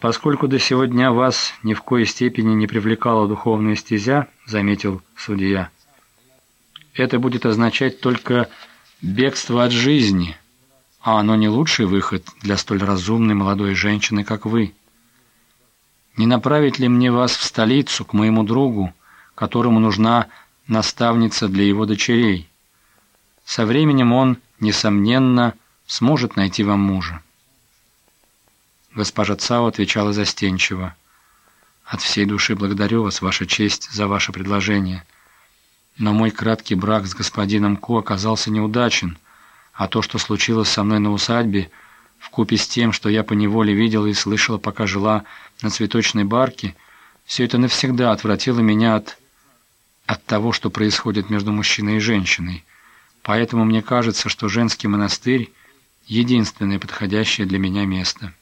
«Поскольку до сего дня вас ни в коей степени не привлекала духовная стезя», — заметил судья, — «это будет означать только бегство от жизни, а оно не лучший выход для столь разумной молодой женщины, как вы. Не направить ли мне вас в столицу, к моему другу, которому нужна наставница для его дочерей? Со временем он, несомненно, сможет найти вам мужа». Госпожа Цао отвечала застенчиво. «От всей души благодарю вас, Ваша честь, за ваше предложение. Но мой краткий брак с господином Ку оказался неудачен, а то, что случилось со мной на усадьбе, вкупе с тем, что я поневоле видела и слышала, пока жила на цветочной барке, все это навсегда отвратило меня от... от того, что происходит между мужчиной и женщиной. Поэтому мне кажется, что женский монастырь — единственное подходящее для меня место».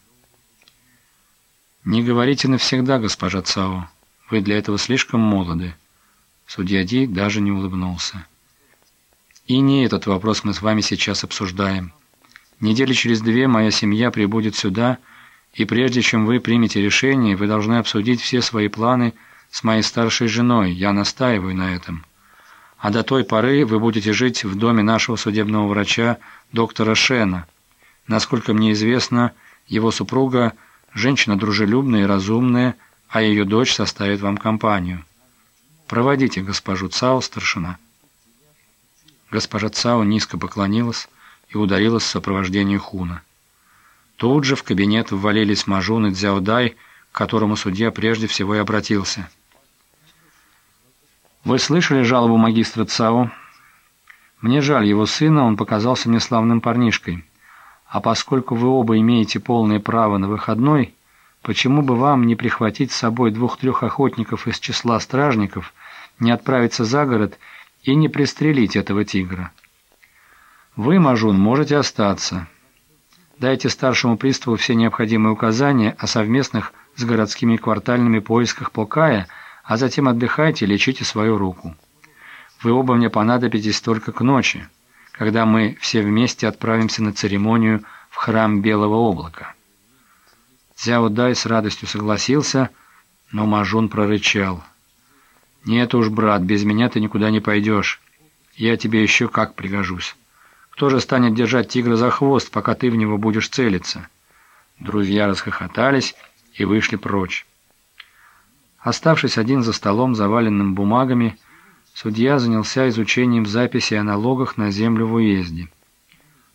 «Не говорите навсегда, госпожа Цао. Вы для этого слишком молоды». Судья Ди даже не улыбнулся. «И не этот вопрос мы с вами сейчас обсуждаем. Недели через две моя семья прибудет сюда, и прежде чем вы примете решение, вы должны обсудить все свои планы с моей старшей женой. Я настаиваю на этом. А до той поры вы будете жить в доме нашего судебного врача, доктора Шена. Насколько мне известно, его супруга – Женщина дружелюбная и разумная, а ее дочь составит вам компанию. Проводите госпожу Цао, старшина». Госпожа Цао низко поклонилась и ударилась в сопровождении Хуна. Тут же в кабинет ввалились Мажун и Цзяодай, к которому судья прежде всего и обратился. «Вы слышали жалобу магистра Цао? Мне жаль его сына, он показался мне славным парнишкой». А поскольку вы оба имеете полное право на выходной, почему бы вам не прихватить с собой двух-трех охотников из числа стражников, не отправиться за город и не пристрелить этого тигра? Вы, Мажун, можете остаться. Дайте старшему приставу все необходимые указания о совместных с городскими квартальными поисках Полкая, а затем отдыхайте и лечите свою руку. Вы оба мне понадобитесь только к ночи когда мы все вместе отправимся на церемонию в храм Белого облака. Цяо Дай с радостью согласился, но Мажун прорычал. «Нет уж, брат, без меня ты никуда не пойдешь. Я тебе еще как пригожусь. Кто же станет держать тигра за хвост, пока ты в него будешь целиться?» Друзья расхохотались и вышли прочь. Оставшись один за столом, заваленным бумагами, Судья занялся изучением записей о налогах на землю в уезде.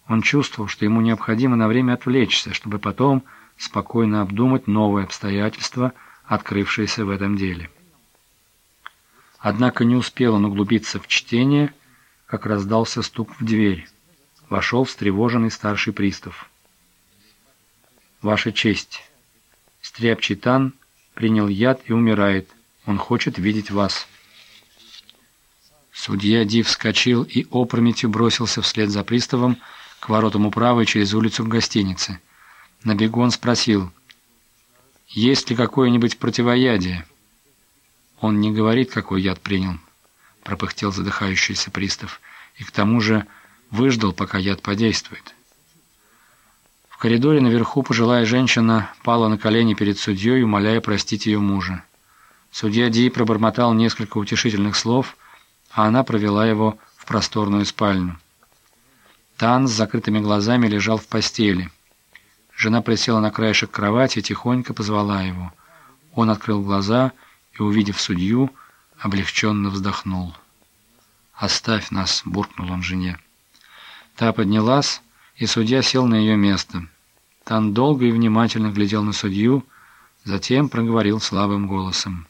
Он чувствовал, что ему необходимо на время отвлечься, чтобы потом спокойно обдумать новые обстоятельства, открывшиеся в этом деле. Однако не успел он углубиться в чтение, как раздался стук в дверь. Вошел встревоженный старший пристав. «Ваша честь, стряпчий Тан принял яд и умирает. Он хочет видеть вас». Судья Ди вскочил и опрометью бросился вслед за приставом к воротам управы через улицу к гостинице. На бегу он спросил, «Есть ли какое-нибудь противоядие?» «Он не говорит, какой яд принял», — пропыхтел задыхающийся пристав, «и к тому же выждал, пока яд подействует». В коридоре наверху пожилая женщина пала на колени перед судьей, умоляя простить ее мужа. Судья Ди пробормотал несколько утешительных слов — а она провела его в просторную спальню. Тан с закрытыми глазами лежал в постели. Жена присела на краешек кровати и тихонько позвала его. Он открыл глаза и, увидев судью, облегченно вздохнул. «Оставь нас», — буркнул он жене. Та поднялась, и судья сел на ее место. Тан долго и внимательно глядел на судью, затем проговорил слабым голосом.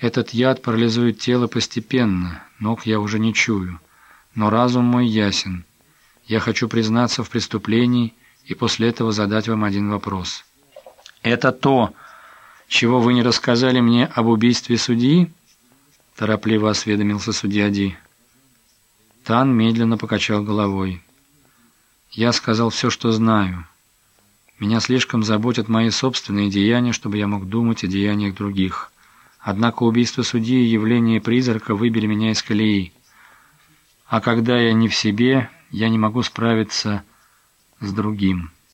Этот яд парализует тело постепенно, ног я уже не чую, но разум мой ясен. Я хочу признаться в преступлении и после этого задать вам один вопрос. Это то, чего вы не рассказали мне об убийстве судьи? Торопливо осведомился судья Ди. Тан медленно покачал головой. Я сказал все, что знаю. Меня слишком заботят мои собственные деяния, чтобы я мог думать о деяниях других. Однако убийство судьи и явление призрака выбили меня из колеи. А когда я не в себе, я не могу справиться с другим».